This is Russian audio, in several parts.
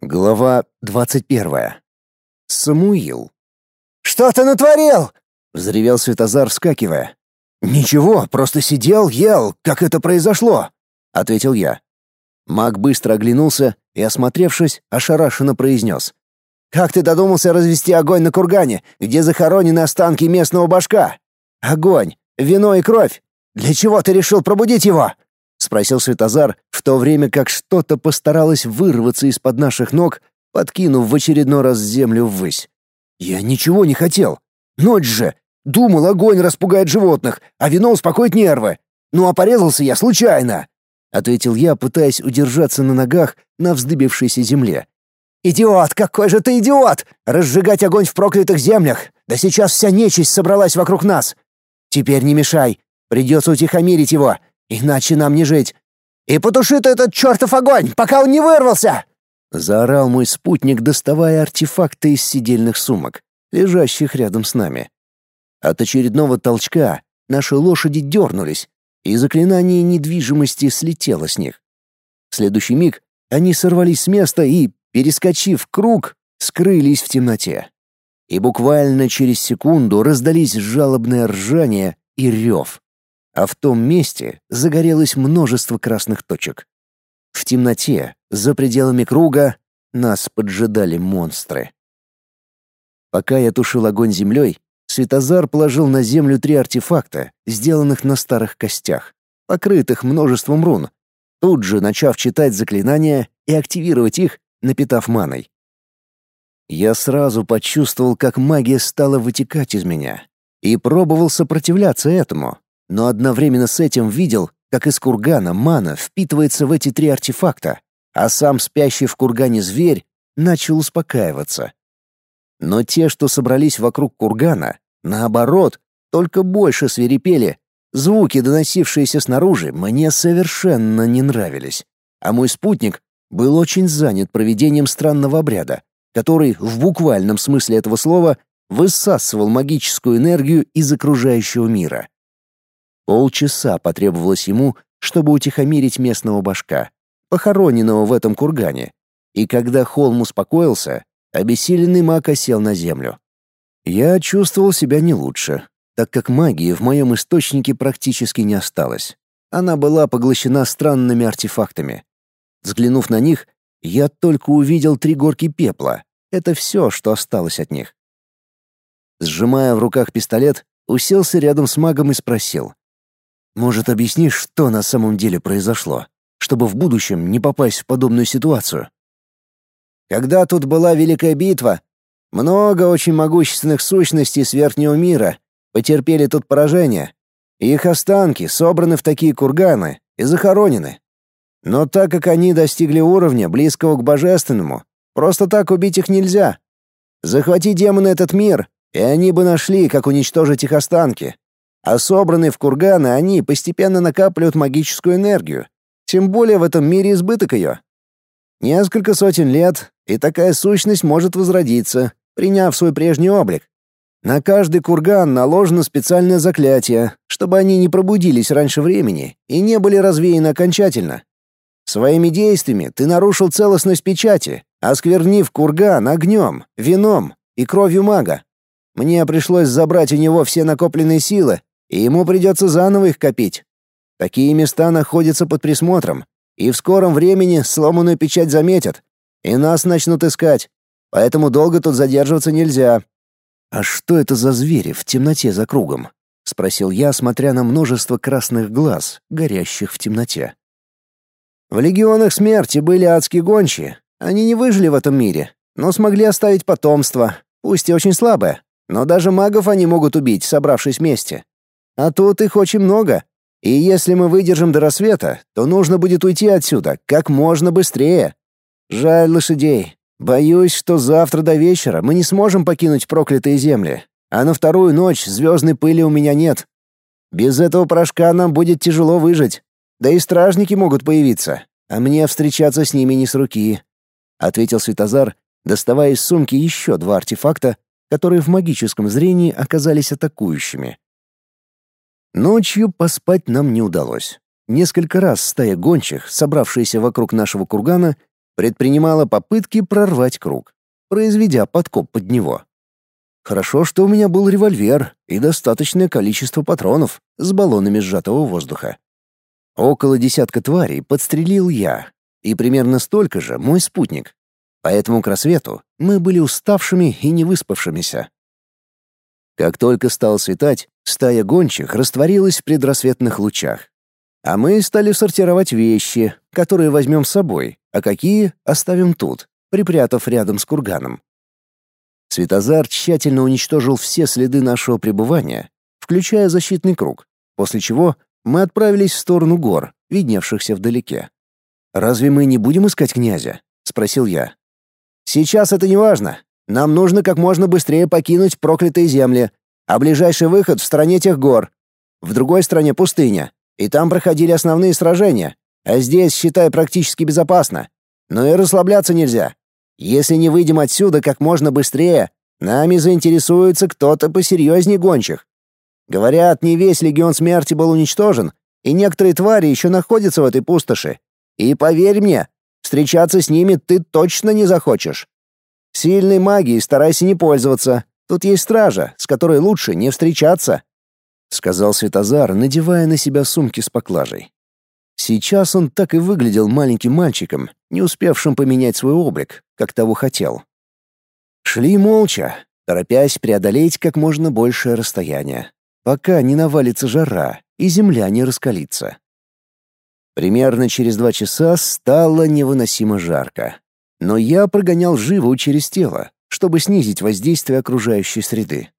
Глава двадцать первая. Самуил. «Что ты натворил?» — взревел Светозар, вскакивая. «Ничего, просто сидел, ел, как это произошло», — ответил я. Маг быстро оглянулся и, осмотревшись, ошарашенно произнес. «Как ты додумался развести огонь на кургане, где захоронены останки местного башка? Огонь, вино и кровь. Для чего ты решил пробудить его?» — спросил Светозар, в то время как что-то постаралось вырваться из-под наших ног, подкинув в очередной раз землю ввысь. «Я ничего не хотел. Ночь же. Думал, огонь распугает животных, а вино успокоит нервы. Ну а порезался я случайно», — ответил я, пытаясь удержаться на ногах на вздыбившейся земле. «Идиот! Какой же ты идиот! Разжигать огонь в проклятых землях! Да сейчас вся нечисть собралась вокруг нас! Теперь не мешай, придется утихомирить его, Иначе нам не жить. И потуши ты этот чертов огонь, пока он не вырвался!» Заорал мой спутник, доставая артефакты из сидельных сумок, лежащих рядом с нами. От очередного толчка наши лошади дернулись, и заклинание недвижимости слетело с них. В следующий миг они сорвались с места и, перескочив круг, скрылись в темноте. И буквально через секунду раздались жалобное ржание и рев а в том месте загорелось множество красных точек. В темноте, за пределами круга, нас поджидали монстры. Пока я тушил огонь землей, Светозар положил на землю три артефакта, сделанных на старых костях, покрытых множеством рун, тут же начав читать заклинания и активировать их, напитав маной. Я сразу почувствовал, как магия стала вытекать из меня, и пробовал сопротивляться этому, но одновременно с этим видел, как из кургана мана впитывается в эти три артефакта, а сам спящий в кургане зверь начал успокаиваться. Но те, что собрались вокруг кургана, наоборот, только больше свирепели. Звуки, доносившиеся снаружи, мне совершенно не нравились. А мой спутник был очень занят проведением странного обряда, который в буквальном смысле этого слова высасывал магическую энергию из окружающего мира. Полчаса потребовалось ему, чтобы утихомирить местного башка, похороненного в этом кургане. И когда холм успокоился, обессиленный маг осел на землю. Я чувствовал себя не лучше, так как магии в моем источнике практически не осталось. Она была поглощена странными артефактами. Взглянув на них, я только увидел три горки пепла. Это все, что осталось от них. Сжимая в руках пистолет, уселся рядом с магом и спросил. Может, объяснишь, что на самом деле произошло, чтобы в будущем не попасть в подобную ситуацию? Когда тут была Великая битва, много очень могущественных сущностей с Верхнего мира потерпели тут поражение. Их останки собраны в такие курганы и захоронены. Но так как они достигли уровня, близкого к божественному, просто так убить их нельзя. Захвати демоны этот мир, и они бы нашли, как уничтожить их останки а собранные в курганы они постепенно накапливают магическую энергию. Тем более в этом мире избыток ее. Несколько сотен лет, и такая сущность может возродиться, приняв свой прежний облик. На каждый курган наложено специальное заклятие, чтобы они не пробудились раньше времени и не были развеяны окончательно. Своими действиями ты нарушил целостность печати, осквернив курган огнем, вином и кровью мага. Мне пришлось забрать у него все накопленные силы и ему придется заново их копить. Такие места находятся под присмотром, и в скором времени сломанную печать заметят, и нас начнут искать, поэтому долго тут задерживаться нельзя». «А что это за звери в темноте за кругом?» — спросил я, смотря на множество красных глаз, горящих в темноте. «В легионах смерти были адские гончие. Они не выжили в этом мире, но смогли оставить потомство, пусть и очень слабое, но даже магов они могут убить, собравшись вместе. А тут их очень много. И если мы выдержим до рассвета, то нужно будет уйти отсюда как можно быстрее. Жаль лошадей. Боюсь, что завтра до вечера мы не сможем покинуть проклятые земли. А на вторую ночь звездной пыли у меня нет. Без этого порошка нам будет тяжело выжить. Да и стражники могут появиться, а мне встречаться с ними не с руки», — ответил Светозар, доставая из сумки еще два артефакта, которые в магическом зрении оказались атакующими. Ночью поспать нам не удалось. Несколько раз стая гончих, собравшаяся вокруг нашего кургана, предпринимала попытки прорвать круг, произведя подкоп под него. Хорошо, что у меня был револьвер и достаточное количество патронов с баллонами сжатого воздуха. Около десятка тварей подстрелил я, и примерно столько же мой спутник. Поэтому к рассвету мы были уставшими и невыспавшимися. Как только стало светать, стая гончих растворилась в предрассветных лучах. А мы стали сортировать вещи, которые возьмем с собой, а какие оставим тут, припрятав рядом с курганом. Светозар тщательно уничтожил все следы нашего пребывания, включая защитный круг, после чего мы отправились в сторону гор, видневшихся вдалеке. «Разве мы не будем искать князя?» — спросил я. «Сейчас это не важно. Нам нужно как можно быстрее покинуть проклятые земли, а ближайший выход в стороне тех гор. В другой стороне пустыня, и там проходили основные сражения, а здесь, считай, практически безопасно. Но и расслабляться нельзя. Если не выйдем отсюда как можно быстрее, нами заинтересуется кто-то посерьезнее гончих. Говорят, не весь легион смерти был уничтожен, и некоторые твари еще находятся в этой пустоши. И поверь мне, встречаться с ними ты точно не захочешь. Сильной магией старайся не пользоваться. Тут есть стража, с которой лучше не встречаться, сказал Светозар, надевая на себя сумки с поклажей. Сейчас он так и выглядел маленьким мальчиком, не успевшим поменять свой облик, как того хотел. Шли молча, торопясь преодолеть как можно большее расстояние пока не навалится жара и земля не раскалится. Примерно через два часа стало невыносимо жарко. Но я прогонял живу через тело, чтобы снизить воздействие окружающей среды.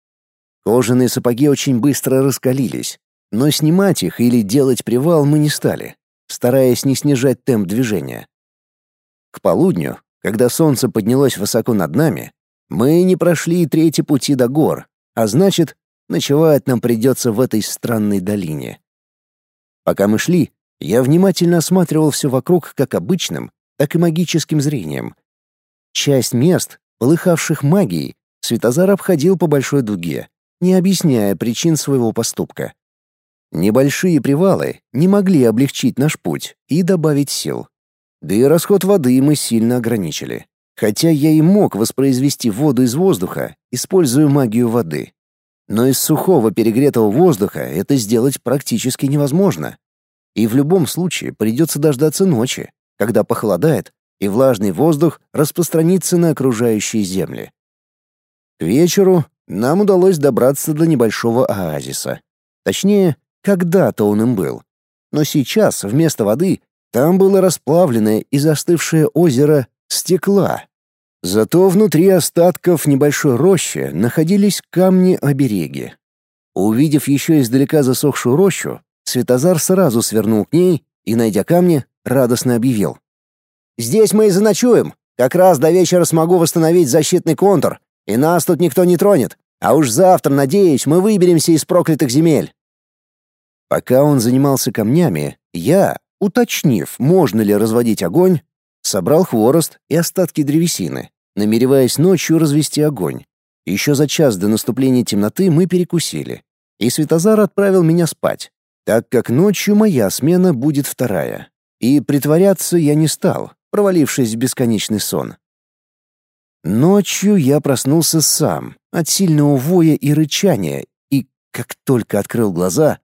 Кожаные сапоги очень быстро раскалились, но снимать их или делать привал мы не стали, стараясь не снижать темп движения. К полудню, когда солнце поднялось высоко над нами, мы не прошли и трети пути до гор, а значит, Ночевать нам придется в этой странной долине. Пока мы шли, я внимательно осматривал все вокруг как обычным, так и магическим зрением. Часть мест, полыхавших магией, Светозар обходил по большой дуге, не объясняя причин своего поступка. Небольшие привалы не могли облегчить наш путь и добавить сил. Да и расход воды мы сильно ограничили. Хотя я и мог воспроизвести воду из воздуха, используя магию воды. Но из сухого перегретого воздуха это сделать практически невозможно. И в любом случае придется дождаться ночи, когда похолодает, и влажный воздух распространится на окружающие земли. К вечеру нам удалось добраться до небольшого оазиса. Точнее, когда-то он им был. Но сейчас вместо воды там было расплавленное и застывшее озеро стекла. Зато внутри остатков небольшой рощи находились камни-обереги. Увидев еще издалека засохшую рощу, Светозар сразу свернул к ней и, найдя камни, радостно объявил. «Здесь мы и заночуем. Как раз до вечера смогу восстановить защитный контур, и нас тут никто не тронет. А уж завтра, надеюсь, мы выберемся из проклятых земель». Пока он занимался камнями, я, уточнив, можно ли разводить огонь, Собрал хворост и остатки древесины, намереваясь ночью развести огонь. Еще за час до наступления темноты мы перекусили, и Светозар отправил меня спать, так как ночью моя смена будет вторая. И притворяться я не стал, провалившись в бесконечный сон. Ночью я проснулся сам от сильного воя и рычания, и, как только открыл глаза,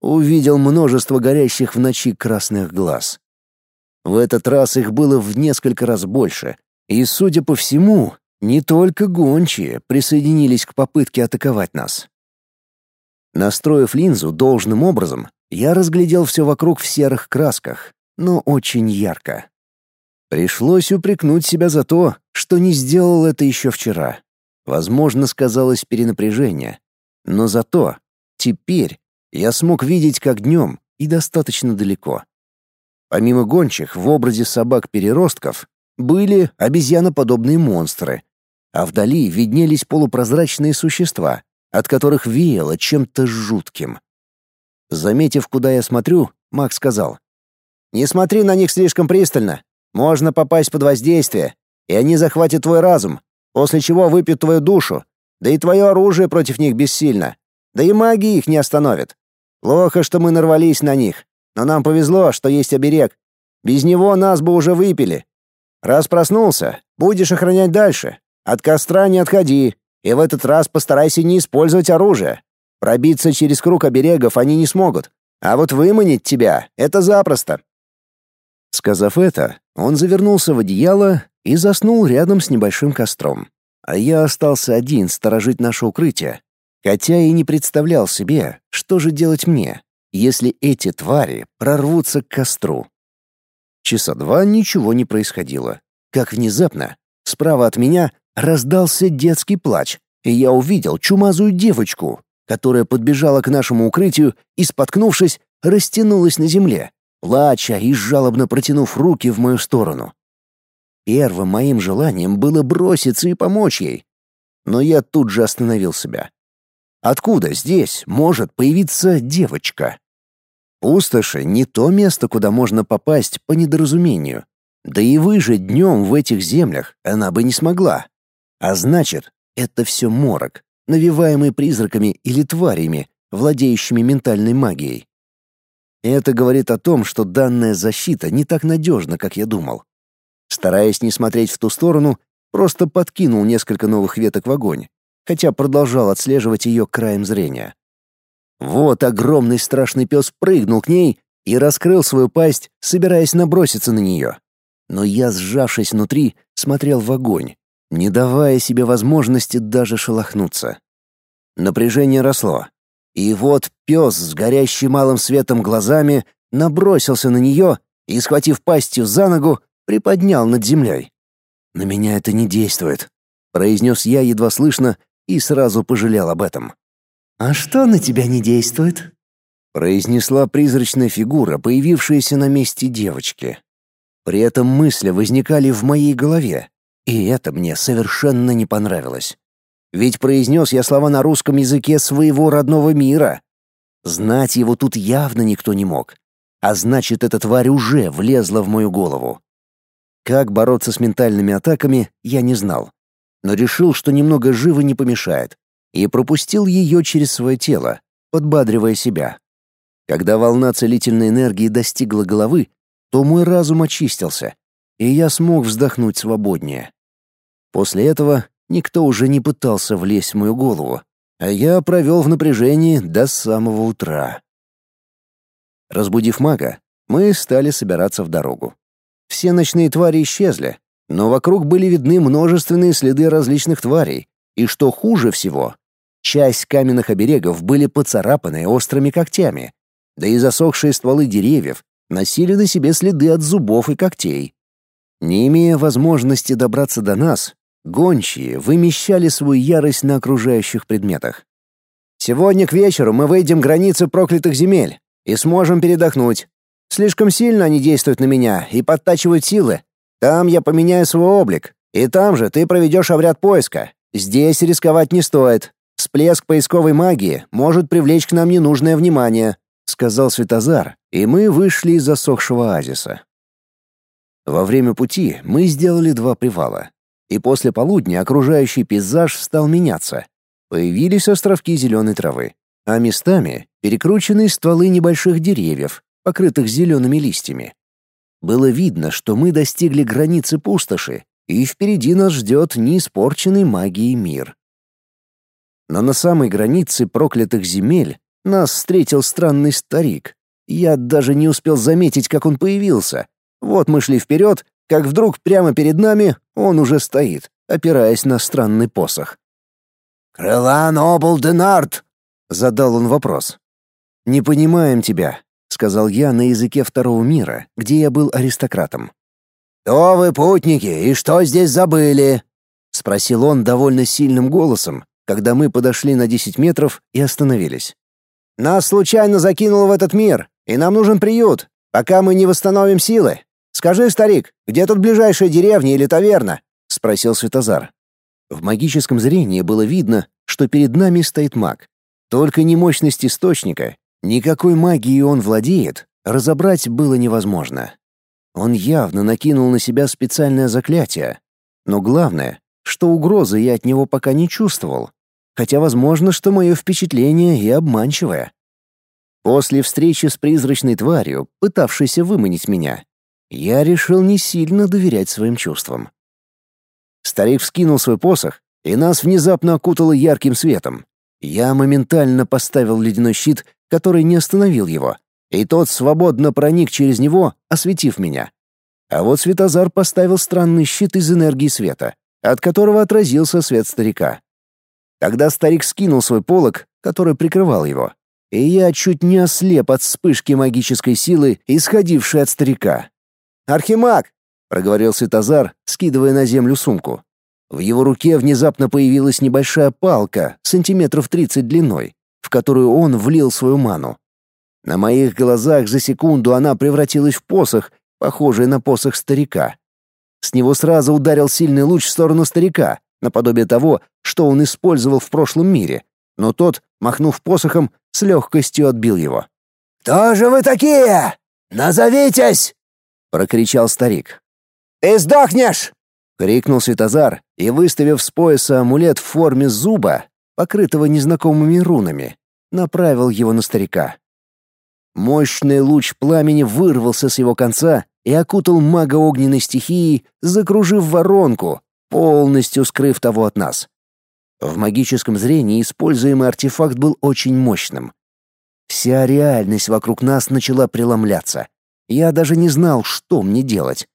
увидел множество горящих в ночи красных глаз. В этот раз их было в несколько раз больше, и, судя по всему, не только гончие присоединились к попытке атаковать нас. Настроив линзу должным образом, я разглядел все вокруг в серых красках, но очень ярко. Пришлось упрекнуть себя за то, что не сделал это еще вчера. Возможно, сказалось перенапряжение. Но зато теперь я смог видеть как днем и достаточно далеко. Помимо гончих, в образе собак-переростков были обезьяноподобные монстры, а вдали виднелись полупрозрачные существа, от которых веяло чем-то жутким. Заметив, куда я смотрю, Макс сказал, «Не смотри на них слишком пристально. Можно попасть под воздействие, и они захватят твой разум, после чего выпьют твою душу, да и твое оружие против них бессильно, да и магия их не остановит. Плохо, что мы нарвались на них. Но нам повезло, что есть оберег. Без него нас бы уже выпили. Раз проснулся, будешь охранять дальше. От костра не отходи, и в этот раз постарайся не использовать оружие. Пробиться через круг оберегов они не смогут, а вот выманить тебя — это запросто». Сказав это, он завернулся в одеяло и заснул рядом с небольшим костром. А я остался один сторожить наше укрытие, хотя и не представлял себе, что же делать мне, если эти твари прорвутся к костру. Часа два ничего не происходило. Как внезапно, справа от меня раздался детский плач, и я увидел чумазую девочку, которая подбежала к нашему укрытию и, споткнувшись, растянулась на земле, плача и жалобно протянув руки в мою сторону. Первым моим желанием было броситься и помочь ей. Но я тут же остановил себя. Откуда здесь может появиться девочка? Пустоши — не то место, куда можно попасть по недоразумению. Да и выжить днем в этих землях она бы не смогла. А значит, это все морок, навеваемый призраками или тварями, владеющими ментальной магией. Это говорит о том, что данная защита не так надежна, как я думал. Стараясь не смотреть в ту сторону, просто подкинул несколько новых веток в огонь, хотя продолжал отслеживать ее краем зрения. Вот огромный страшный пес прыгнул к ней и раскрыл свою пасть, собираясь наброситься на нее. Но я, сжавшись внутри, смотрел в огонь, не давая себе возможности даже шелохнуться. Напряжение росло. И вот пес с горящим малым светом глазами набросился на нее и, схватив пастью за ногу, приподнял над землей. «На меня это не действует», — произнес я едва слышно и сразу пожалел об этом. «А что на тебя не действует?» произнесла призрачная фигура, появившаяся на месте девочки. При этом мысли возникали в моей голове, и это мне совершенно не понравилось. Ведь произнес я слова на русском языке своего родного мира. Знать его тут явно никто не мог. А значит, эта тварь уже влезла в мою голову. Как бороться с ментальными атаками, я не знал. Но решил, что немного живо не помешает и пропустил ее через свое тело, подбадривая себя. Когда волна целительной энергии достигла головы, то мой разум очистился, и я смог вздохнуть свободнее. После этого никто уже не пытался влезть в мою голову, а я провел в напряжении до самого утра. Разбудив мага, мы стали собираться в дорогу. Все ночные твари исчезли, но вокруг были видны множественные следы различных тварей, и что хуже всего, Часть каменных оберегов были поцарапаны острыми когтями, да и засохшие стволы деревьев носили на себе следы от зубов и когтей. Не имея возможности добраться до нас, гончие вымещали свою ярость на окружающих предметах. «Сегодня к вечеру мы выйдем границы проклятых земель и сможем передохнуть. Слишком сильно они действуют на меня и подтачивают силы. Там я поменяю свой облик, и там же ты проведешь обряд поиска. Здесь рисковать не стоит. Всплеск поисковой магии может привлечь к нам ненужное внимание, сказал Светозар, и мы вышли из засохшего оазиса. Во время пути мы сделали два привала, и после полудня окружающий пейзаж стал меняться. Появились островки зеленой травы, а местами перекрученные стволы небольших деревьев, покрытых зелеными листьями. Было видно, что мы достигли границы пустоши, и впереди нас ждет неиспорченный магией мир. Но на самой границе проклятых земель нас встретил странный старик. Я даже не успел заметить, как он появился. Вот мы шли вперед, как вдруг прямо перед нами он уже стоит, опираясь на странный посох. «Крылан обл Денарт!» — задал он вопрос. «Не понимаем тебя», — сказал я на языке второго мира, где я был аристократом. «Кто вы, путники, и что здесь забыли?» — спросил он довольно сильным голосом, когда мы подошли на 10 метров и остановились. «Нас случайно закинуло в этот мир, и нам нужен приют, пока мы не восстановим силы. Скажи, старик, где тут ближайшая деревня или таверна?» — спросил Светозар. В магическом зрении было видно, что перед нами стоит маг. Только не мощность источника, никакой магией он владеет, разобрать было невозможно. Он явно накинул на себя специальное заклятие. Но главное, что угрозы я от него пока не чувствовал хотя возможно, что мое впечатление и обманчивое. После встречи с призрачной тварью, пытавшейся выманить меня, я решил не сильно доверять своим чувствам. Старик вскинул свой посох, и нас внезапно окутало ярким светом. Я моментально поставил ледяной щит, который не остановил его, и тот свободно проник через него, осветив меня. А вот Светозар поставил странный щит из энергии света, от которого отразился свет старика. Тогда старик скинул свой полог, который прикрывал его, и я чуть не ослеп от вспышки магической силы, исходившей от старика. «Архимаг!» — проговорил Светозар, скидывая на землю сумку. В его руке внезапно появилась небольшая палка, сантиметров тридцать длиной, в которую он влил свою ману. На моих глазах за секунду она превратилась в посох, похожий на посох старика. С него сразу ударил сильный луч в сторону старика, наподобие того, что он использовал в прошлом мире, но тот, махнув посохом, с легкостью отбил его. «Кто же вы такие? Назовитесь!» — прокричал старик. «Ты сдохнешь!» — крикнул Светозар и, выставив с пояса амулет в форме зуба, покрытого незнакомыми рунами, направил его на старика. Мощный луч пламени вырвался с его конца и окутал мага огненной стихией, закружив воронку, полностью скрыв того от нас. В магическом зрении используемый артефакт был очень мощным. Вся реальность вокруг нас начала преломляться. Я даже не знал, что мне делать.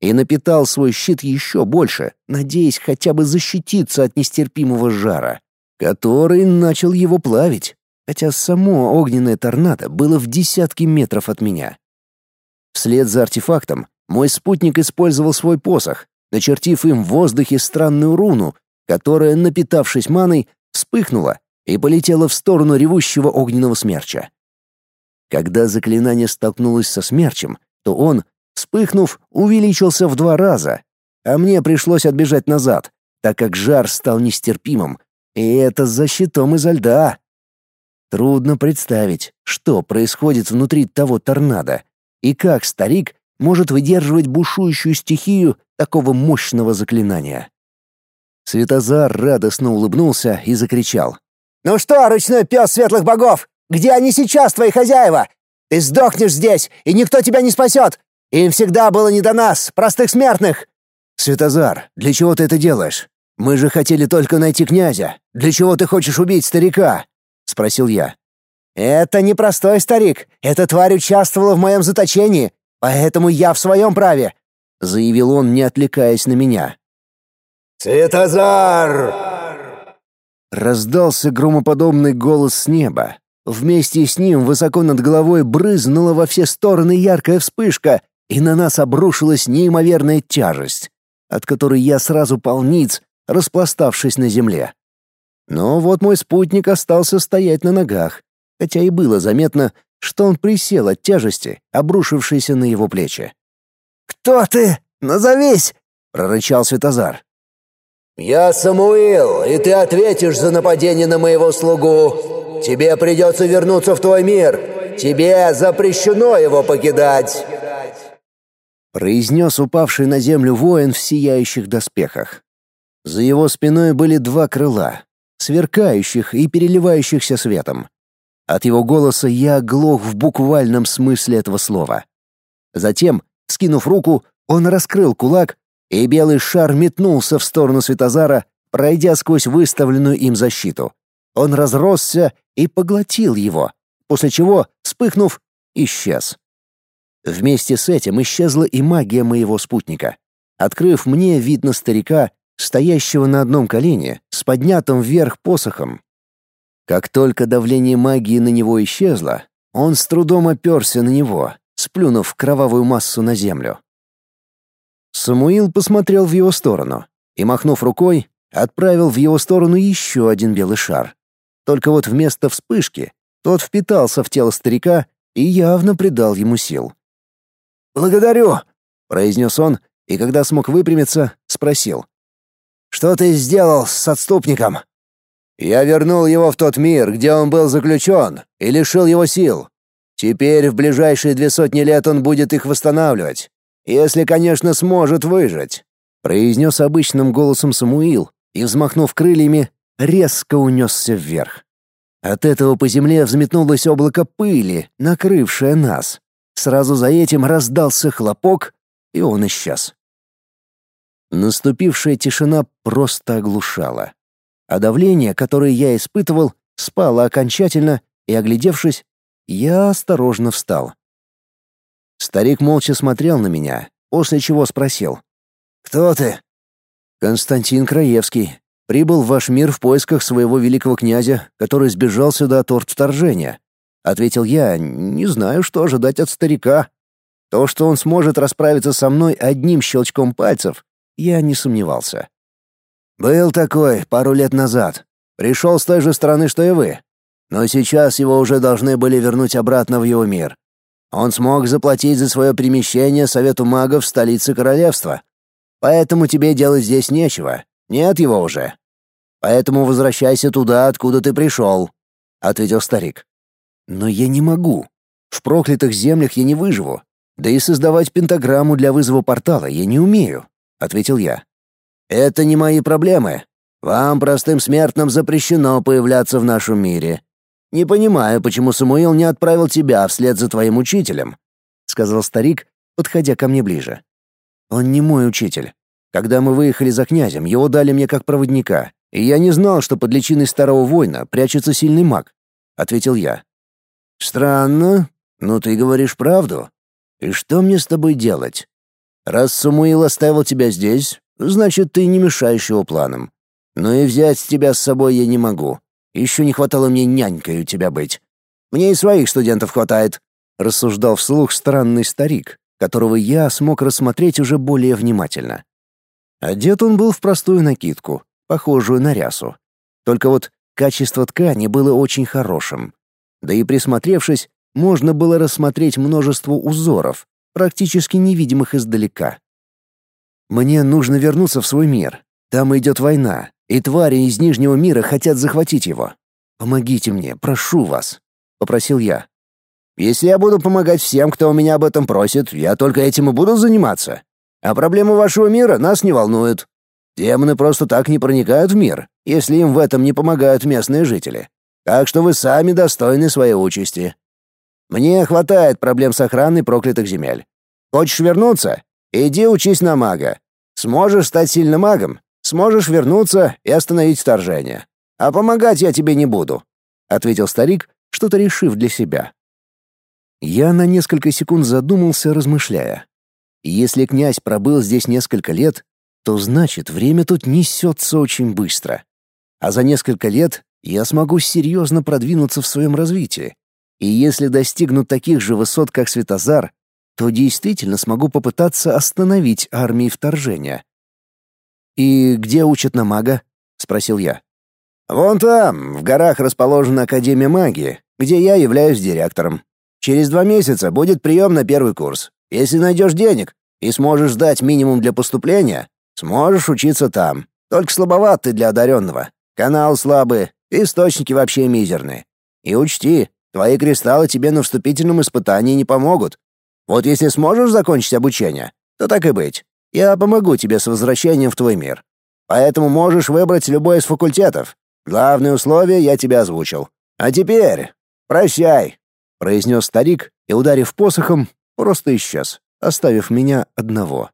И напитал свой щит еще больше, надеясь хотя бы защититься от нестерпимого жара, который начал его плавить, хотя само огненное торнадо было в десятки метров от меня. Вслед за артефактом мой спутник использовал свой посох, начертив им в воздухе странную руну, которая, напитавшись маной, вспыхнула и полетела в сторону ревущего огненного смерча. Когда заклинание столкнулось со смерчем, то он, вспыхнув, увеличился в два раза, а мне пришлось отбежать назад, так как жар стал нестерпимым, и это за щитом изо льда. Трудно представить, что происходит внутри того торнадо, и как старик может выдерживать бушующую стихию такого мощного заклинания. Светозар радостно улыбнулся и закричал. «Ну что, ручной пес светлых богов, где они сейчас, твои хозяева? Ты сдохнешь здесь, и никто тебя не спасет! Им всегда было не до нас, простых смертных!» «Светозар, для чего ты это делаешь? Мы же хотели только найти князя. Для чего ты хочешь убить старика?» — спросил я. «Это не простой старик. Эта тварь участвовала в моем заточении, поэтому я в своем праве», — заявил он, не отвлекаясь на меня. «Светозар!» Раздался громоподобный голос с неба. Вместе с ним высоко над головой брызнула во все стороны яркая вспышка, и на нас обрушилась неимоверная тяжесть, от которой я сразу полниц, распластавшись на земле. Но вот мой спутник остался стоять на ногах, хотя и было заметно, что он присел от тяжести, обрушившейся на его плечи. «Кто ты? Назовись!» — прорычал Светозар. «Я Самуил, и ты ответишь за нападение на моего слугу. Тебе придется вернуться в твой мир. Тебе запрещено его покидать!» Произнес упавший на землю воин в сияющих доспехах. За его спиной были два крыла, сверкающих и переливающихся светом. От его голоса я оглох в буквальном смысле этого слова. Затем, скинув руку, он раскрыл кулак, и белый шар метнулся в сторону Светозара, пройдя сквозь выставленную им защиту. Он разросся и поглотил его, после чего, вспыхнув, исчез. Вместе с этим исчезла и магия моего спутника, открыв мне вид на старика, стоящего на одном колене, с поднятым вверх посохом. Как только давление магии на него исчезло, он с трудом оперся на него, сплюнув кровавую массу на землю. Самуил посмотрел в его сторону и, махнув рукой, отправил в его сторону еще один белый шар. Только вот вместо вспышки тот впитался в тело старика и явно придал ему сил. «Благодарю», — произнес он, и когда смог выпрямиться, спросил. «Что ты сделал с отступником?» Я вернул его в тот мир, где он был заключен, и лишил его сил. Теперь в ближайшие две сотни лет он будет их восстанавливать. Если, конечно, сможет выжить», — произнес обычным голосом Самуил и, взмахнув крыльями, резко унесся вверх. От этого по земле взметнулось облако пыли, накрывшее нас. Сразу за этим раздался хлопок, и он исчез. Наступившая тишина просто оглушала. А давление, которое я испытывал, спало окончательно, и, оглядевшись, я осторожно встал. Старик молча смотрел на меня, после чего спросил. «Кто ты?» «Константин Краевский. Прибыл в ваш мир в поисках своего великого князя, который сбежал сюда от орд вторжения», — ответил я, не знаю, что ожидать от старика. То, что он сможет расправиться со мной одним щелчком пальцев, я не сомневался. «Был такой пару лет назад. Пришел с той же стороны, что и вы. Но сейчас его уже должны были вернуть обратно в его мир. Он смог заплатить за свое перемещение Совету магов в столице королевства. Поэтому тебе делать здесь нечего. Нет его уже. Поэтому возвращайся туда, откуда ты пришел», — ответил старик. «Но я не могу. В проклятых землях я не выживу. Да и создавать пентаграмму для вызова портала я не умею», — ответил я. «Это не мои проблемы. Вам, простым смертным, запрещено появляться в нашем мире. Не понимаю, почему Самуил не отправил тебя вслед за твоим учителем, сказал старик, подходя ко мне ближе. Он не мой учитель. Когда мы выехали за князем, его дали мне как проводника, и я не знал, что под личиной старого воина прячется сильный маг, ответил я. Странно, но ты говоришь правду. И что мне с тобой делать? Раз Самуил оставил тебя здесь, значит, ты не мешаешь его планам. Но и взять тебя с собой я не могу. Еще не хватало мне нянькой у тебя быть. Мне и своих студентов хватает», — рассуждал вслух странный старик, которого я смог рассмотреть уже более внимательно. Одет он был в простую накидку, похожую на рясу. Только вот качество ткани было очень хорошим. Да и присмотревшись, можно было рассмотреть множество узоров, практически невидимых издалека. Мне нужно вернуться в свой мир. Там идет война, и твари из Нижнего мира хотят захватить его. Помогите мне, прошу вас, попросил я. Если я буду помогать всем, кто у меня об этом просит, я только этим и буду заниматься. А проблемы вашего мира нас не волнуют. Демоны просто так не проникают в мир, если им в этом не помогают местные жители. Так что вы сами достойны своей участи. Мне хватает проблем с охраной проклятых земель. Хочешь вернуться? Иди учись на мага. Сможешь стать сильным магом? Сможешь вернуться и остановить вторжение. А помогать я тебе не буду», — ответил старик, что-то решив для себя. Я на несколько секунд задумался, размышляя. Если князь пробыл здесь несколько лет, то значит, время тут несется очень быстро. А за несколько лет я смогу серьезно продвинуться в своем развитии. И если достигну таких же высот, как Светозар, то действительно смогу попытаться остановить армии вторжения. «И где учат на мага?» — спросил я. «Вон там, в горах расположена Академия магии, где я являюсь директором. Через два месяца будет прием на первый курс. Если найдешь денег и сможешь сдать минимум для поступления, сможешь учиться там. Только слабоват ты для одаренного. Канал слабый, источники вообще мизерные. И учти, твои кристаллы тебе на вступительном испытании не помогут. Вот если сможешь закончить обучение, то так и быть. Я помогу тебе с возвращением в твой мир. Поэтому можешь выбрать любой из факультетов. Главные условия я тебе озвучил. А теперь прощай, произнес старик и, ударив посохом, просто исчез, оставив меня одного.